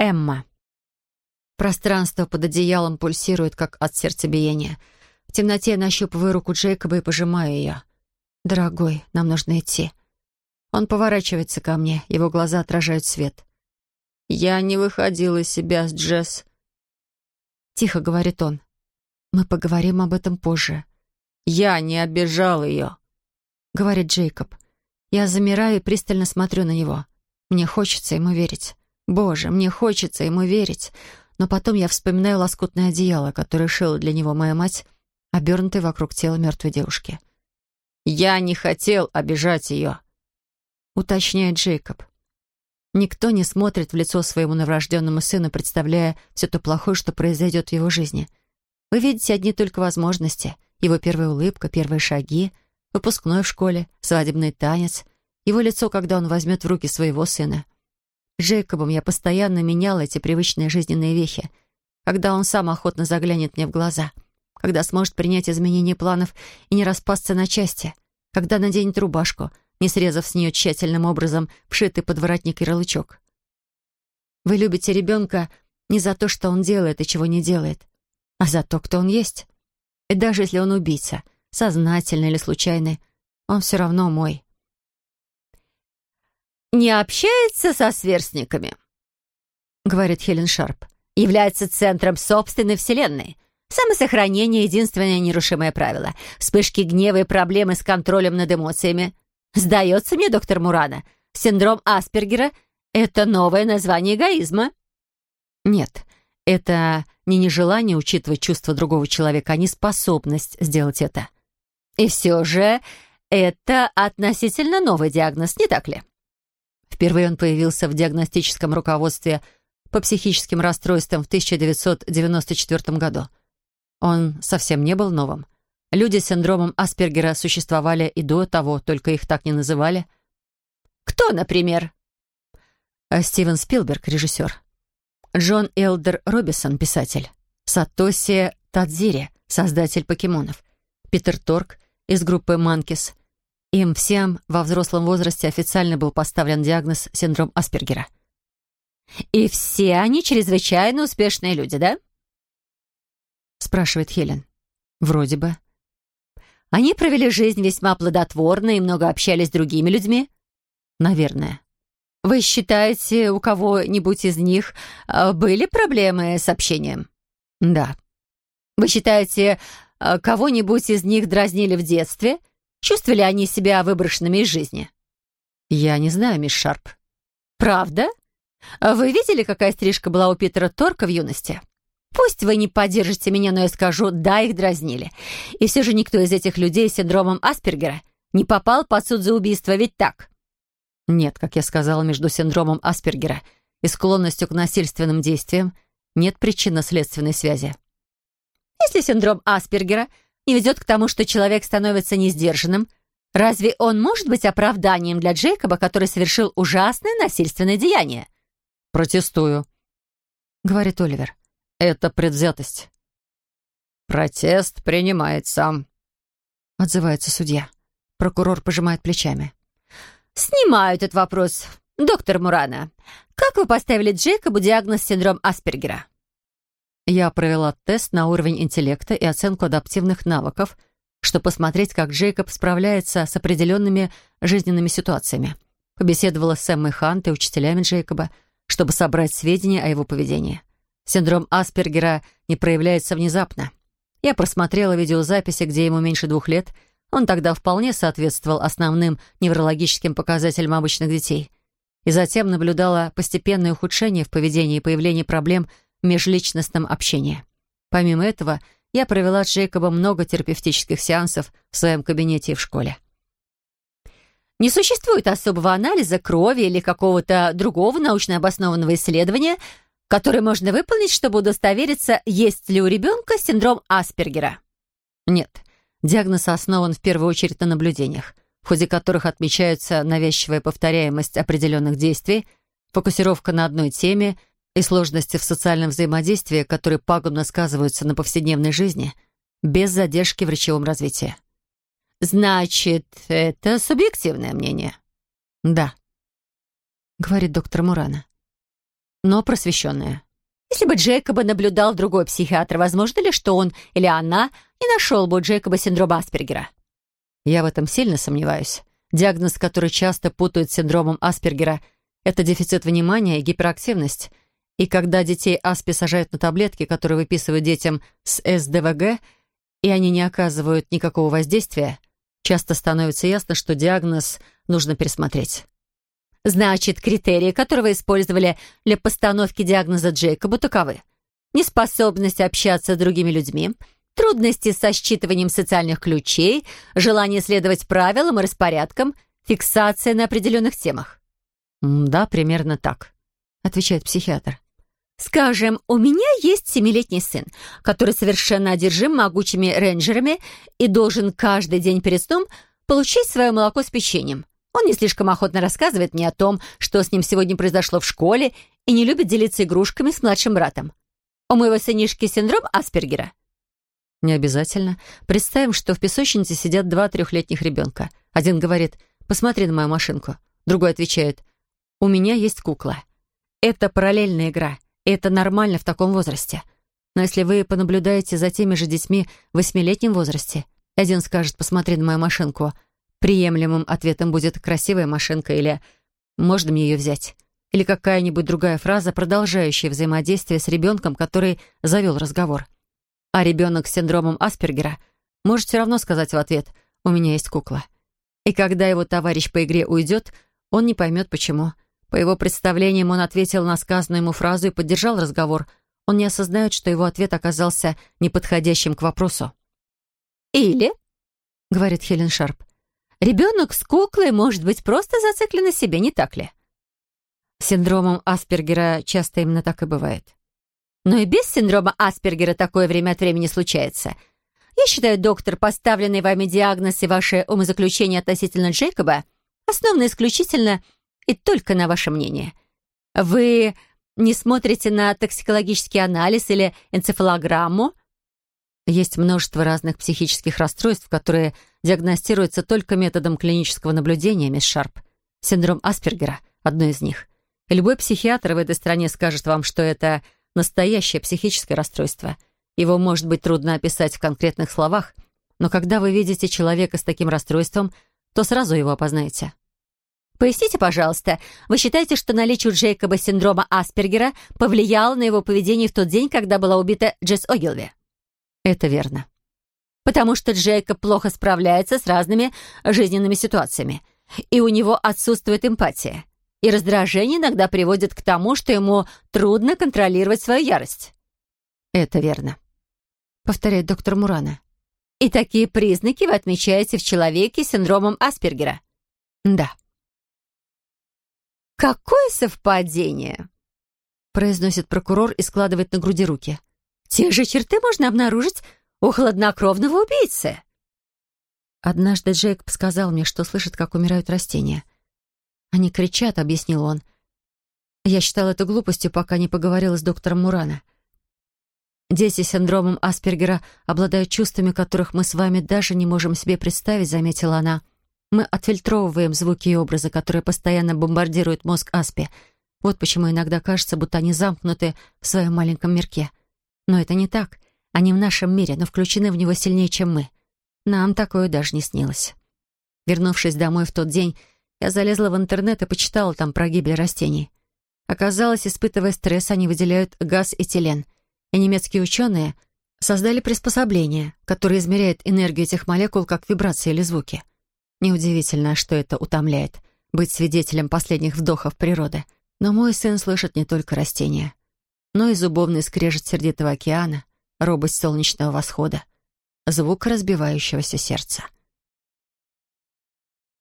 Эмма. Пространство под одеялом пульсирует, как от сердцебиения. В темноте я нащупываю руку Джейкоба и пожимаю ее. «Дорогой, нам нужно идти». Он поворачивается ко мне, его глаза отражают свет. «Я не выходил из себя с Джесс». Тихо говорит он. «Мы поговорим об этом позже». «Я не обижал ее», — говорит Джейкоб. Я замираю и пристально смотрю на него. Мне хочется ему верить. Боже, мне хочется ему верить. Но потом я вспоминаю лоскутное одеяло, которое шила для него моя мать, обернутое вокруг тела мертвой девушки. «Я не хотел обижать ее», — уточняет Джейкоб. Никто не смотрит в лицо своему новорожденному сыну, представляя все то плохое, что произойдет в его жизни. Вы видите одни только возможности. Его первая улыбка, первые шаги, выпускной в школе, свадебный танец, его лицо, когда он возьмет в руки своего сына — Джейкобом я постоянно меняла эти привычные жизненные вехи, когда он сам охотно заглянет мне в глаза, когда сможет принять изменения планов и не распасться на части, когда наденет рубашку, не срезав с нее тщательным образом вшитый подворотник и ярлычок. Вы любите ребенка не за то, что он делает и чего не делает, а за то, кто он есть. И даже если он убийца, сознательный или случайный, он все равно мой не общается со сверстниками», — говорит Хелен Шарп, «является центром собственной вселенной. Самосохранение — единственное нерушимое правило. Вспышки гнева и проблемы с контролем над эмоциями. Сдается мне, доктор Мурана, синдром Аспергера — это новое название эгоизма». «Нет, это не нежелание учитывать чувства другого человека, а не способность сделать это». «И все же это относительно новый диагноз, не так ли?» Впервые он появился в диагностическом руководстве по психическим расстройствам в 1994 году. Он совсем не был новым. Люди с синдромом Аспергера существовали и до того, только их так не называли. «Кто, например?» а Стивен Спилберг, режиссер. Джон Элдер Робисон, писатель. Сатоси Тадзири, создатель покемонов. Питер Торк из группы «Манкис», им всем во взрослом возрасте официально был поставлен диагноз синдром Аспергера. «И все они чрезвычайно успешные люди, да?» спрашивает Хелен. «Вроде бы». «Они провели жизнь весьма плодотворно и много общались с другими людьми?» «Наверное». «Вы считаете, у кого-нибудь из них а, были проблемы с общением?» «Да». «Вы считаете, а, кого-нибудь из них дразнили в детстве Чувствовали они себя выброшенными из жизни? Я не знаю, мисс Шарп. Правда? А вы видели, какая стрижка была у Питера Торка в юности? Пусть вы не поддержите меня, но я скажу, да, их дразнили. И все же никто из этих людей с синдромом Аспергера не попал под суд за убийство, ведь так? Нет, как я сказала, между синдромом Аспергера и склонностью к насильственным действиям нет причинно-следственной связи. Если синдром Аспергера — не ведет к тому, что человек становится несдержанным, разве он может быть оправданием для Джейкоба, который совершил ужасное насильственное деяние? «Протестую», — говорит Оливер. «Это предвзятость». «Протест принимается», — отзывается судья. Прокурор пожимает плечами. «Снимаю этот вопрос. Доктор Мурана, как вы поставили Джейкобу диагноз синдром Аспергера?» Я провела тест на уровень интеллекта и оценку адаптивных навыков, чтобы посмотреть, как Джейкоб справляется с определенными жизненными ситуациями. Побеседовала с Эммой Хант и учителями Джейкоба, чтобы собрать сведения о его поведении. Синдром Аспергера не проявляется внезапно. Я просмотрела видеозаписи, где ему меньше двух лет. Он тогда вполне соответствовал основным неврологическим показателям обычных детей. И затем наблюдала постепенное ухудшение в поведении и появление проблем – межличностном общении. Помимо этого, я провела с Джейкобом много терапевтических сеансов в своем кабинете и в школе. Не существует особого анализа крови или какого-то другого научно обоснованного исследования, которое можно выполнить, чтобы удостовериться, есть ли у ребенка синдром Аспергера. Нет, диагноз основан в первую очередь на наблюдениях, в ходе которых отмечаются навязчивая повторяемость определенных действий, фокусировка на одной теме и сложности в социальном взаимодействии, которые пагубно сказываются на повседневной жизни, без задержки в речевом развитии. «Значит, это субъективное мнение?» «Да», — говорит доктор Мурана. но просвещенная. Если бы Джейкоба наблюдал другой психиатр, возможно ли, что он или она не нашел бы у Джейкоба синдрома Аспергера? Я в этом сильно сомневаюсь. Диагноз, который часто путают с синдромом Аспергера, это дефицит внимания и гиперактивность. И когда детей Аспи сажают на таблетки, которые выписывают детям с СДВГ, и они не оказывают никакого воздействия, часто становится ясно, что диагноз нужно пересмотреть. Значит, критерии, которые вы использовали для постановки диагноза Джейкобу, таковы. Неспособность общаться с другими людьми, трудности со считыванием социальных ключей, желание следовать правилам и распорядкам, фиксация на определенных темах. «Да, примерно так», — отвечает психиатр. Скажем, у меня есть семилетний сын, который совершенно одержим могучими рейнджерами и должен каждый день перед сном получить свое молоко с печеньем. Он не слишком охотно рассказывает мне о том, что с ним сегодня произошло в школе, и не любит делиться игрушками с младшим братом. У моего сынишки синдром Аспергера. Не обязательно. Представим, что в песочнице сидят два трехлетних ребенка. Один говорит «посмотри на мою машинку». Другой отвечает «у меня есть кукла». Это параллельная игра, это нормально в таком возрасте. Но если вы понаблюдаете за теми же детьми в восьмилетнем возрасте, один скажет «посмотри на мою машинку», Приемлемым ответом будет «красивая машинка» или «можно мне ее взять?» или какая-нибудь другая фраза, продолжающая взаимодействие с ребенком, который завел разговор. А ребенок с синдромом Аспергера может все равно сказать в ответ «у меня есть кукла». И когда его товарищ по игре уйдет, он не поймет, почему. По его представлениям, он ответил на сказанную ему фразу и поддержал разговор. Он не осознает, что его ответ оказался неподходящим к вопросу. «Или», — говорит Хелен Шарп, Ребенок с куклой может быть просто зациклен на себе, не так ли? Синдромом Аспергера часто именно так и бывает. Но и без синдрома Аспергера такое время от времени случается. Я считаю, доктор, поставленный вами диагноз и ваше умозаключение относительно Джейкоба основаны исключительно и только на ваше мнение. Вы не смотрите на токсикологический анализ или энцефалограмму, есть множество разных психических расстройств, которые диагностируются только методом клинического наблюдения, мисс Шарп. Синдром Аспергера – одно из них. И любой психиатр в этой стране скажет вам, что это настоящее психическое расстройство. Его может быть трудно описать в конкретных словах, но когда вы видите человека с таким расстройством, то сразу его опознаете. Поясните, пожалуйста, вы считаете, что наличие у Джейкоба синдрома Аспергера повлияло на его поведение в тот день, когда была убита Джесс Огилви? Это верно. Потому что Джейкоб плохо справляется с разными жизненными ситуациями, и у него отсутствует эмпатия. И раздражение иногда приводит к тому, что ему трудно контролировать свою ярость. Это верно. Повторяет доктор Мурана. И такие признаки вы отмечаете в человеке с синдромом Аспергера? Да. «Какое совпадение!» произносит прокурор и складывает на груди руки. Те же черты можно обнаружить у хладнокровного убийцы. Однажды Джейк сказал мне, что слышит, как умирают растения. Они кричат, объяснил он. Я считал это глупостью, пока не поговорила с доктором Мурана. Дети с синдромом Аспергера обладают чувствами, которых мы с вами даже не можем себе представить, заметила она. Мы отфильтровываем звуки и образы, которые постоянно бомбардируют мозг Аспи. Вот почему иногда кажется, будто они замкнуты в своем маленьком мирке. Но это не так. Они в нашем мире, но включены в него сильнее, чем мы. Нам такое даже не снилось. Вернувшись домой в тот день, я залезла в интернет и почитала там про гибель растений. Оказалось, испытывая стресс, они выделяют газ этилен. И немецкие ученые создали приспособление, которое измеряет энергию этих молекул как вибрации или звуки. Неудивительно, что это утомляет, быть свидетелем последних вдохов природы. Но мой сын слышит не только растения но и зубовный скрежет сердитого океана, робость солнечного восхода, звук разбивающегося сердца.